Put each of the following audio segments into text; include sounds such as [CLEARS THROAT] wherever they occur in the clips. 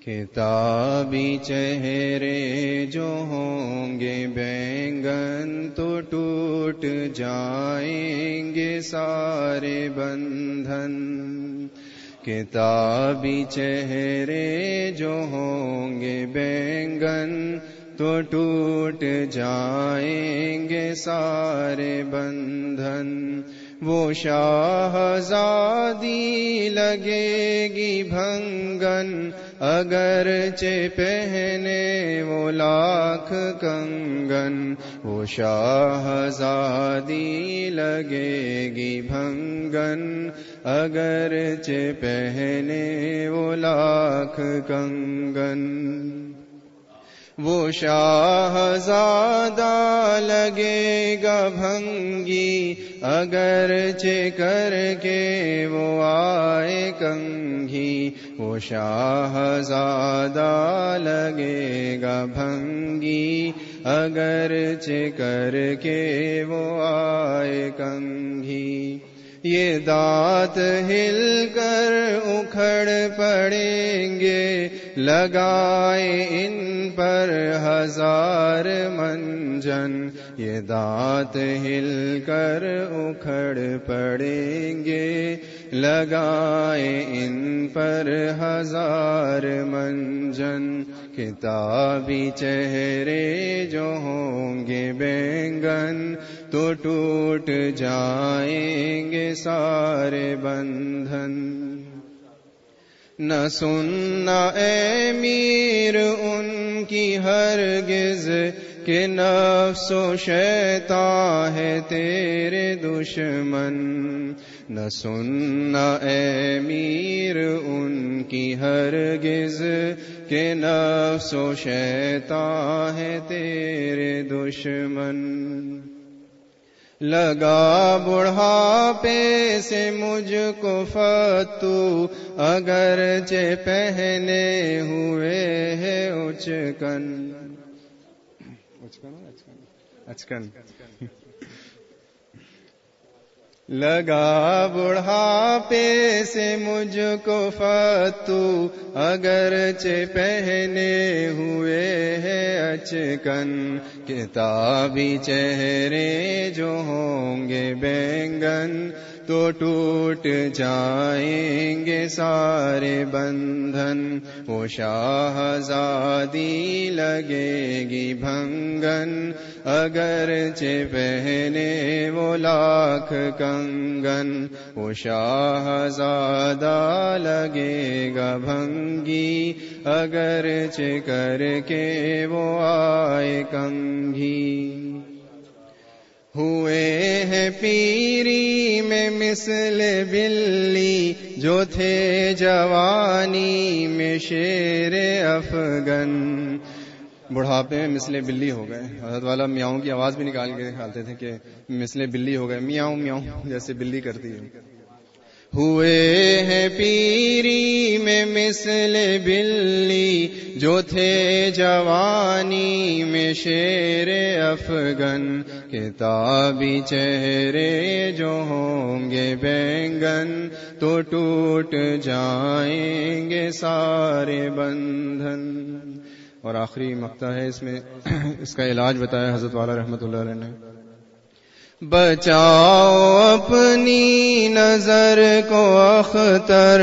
کتابی چہرے جو ہوں گے بینگن تو ٹوٹ جائیں گے سارے بندھن کتابی چہرے جو ہوں گے بینگن تو ٹوٹ وہ شاہزادی لگے گی بھنگن اگر پہنے وہ لاکھ کنگن۔ وہ شاہزادی لگے گی بھنگن اگر پہنے وہ لاکھ کنگن۔ وہ شاہ زادہ لگے گا بھنگی اگر کر کے وہ آئے کنگھی۔ وہ شاہ زادہ لگے گا بھنگی اگر کر کے وہ آئے کنگھی۔ یہ دانت ہل کر اکھڑ پڑیں گے۔ لگائے ان پر ہزار منجن۔ یہ دانت ہل کر اکھڑ پڑیں گے۔ لگائے ان پر ہزار منجن۔ کتابی چہرے جو ہوں گے بینگن۔ تو ٹوٹ جائیں گے سارے بندھن۔ نہ سننا اے میر ان کی ہرگز کہ نفس و شیطان ہے تیرے دشمن۔ نہ سننا اے میر ان کی ہرگز کہ نفس و شیطان ہے تیرے دشمن۔ لگا بڑھاپے سے مجھ کو فتو اگر پہنے ہوئے ہے اچکن۔ اچکن۔ لگا بڑھاپے سے مجھ کو فتو اگر پہنے ہوئے ہے اچکن۔ کتابی چہرے جو ہوں گے بینگن، تو ٹوٹ جائیں گے سارے بندھن۔ وہ شاہزادی لگے گی بھنگن اگر پہنے وہ لاکھ کن۔ کنگن وہ شاہزادہ لگے گا بھنگی اگر کر کے وہ آئے کنگھی ہوئے ہیں پیری میں مثل بلی جو تھے جوانی میں شیر افغن بڑھاپے میں مثل بلی ہو گئے۔ حضرت والا میاؤں کی آواز بھی نکال کے دکھاتے تھے کہ مثل بلی ہو گئے۔ میاؤں میاؤں جیسے بلی کرتی ہے ہوئے ہیں پیری میں مثل بلی جو تھے جوانی میں شیر افغن کتابی چہرے جو ہوں گے بینگن تو ٹوٹ جائیں گے سارے بندھن۔ اور آخری مکتا ہے اس میں [CLEARS THROAT] اس کا علاج بتایا حضرت والا رحمۃ اللہ علیہ نے۔ بچاؤ اپنی نظر کو اختر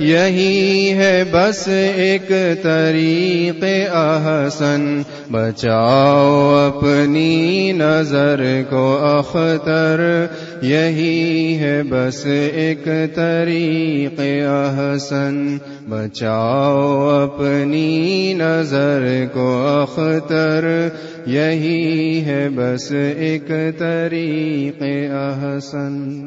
یہی ہے بس ایک طریق، احسن، بچاؤ اپنی نظر کو اختر۔ یہی ہے بس ایک طریق، احسن، بچاؤ اپنی نظر کو اختر۔ یہی ہے بس ایک طریق، احسن۔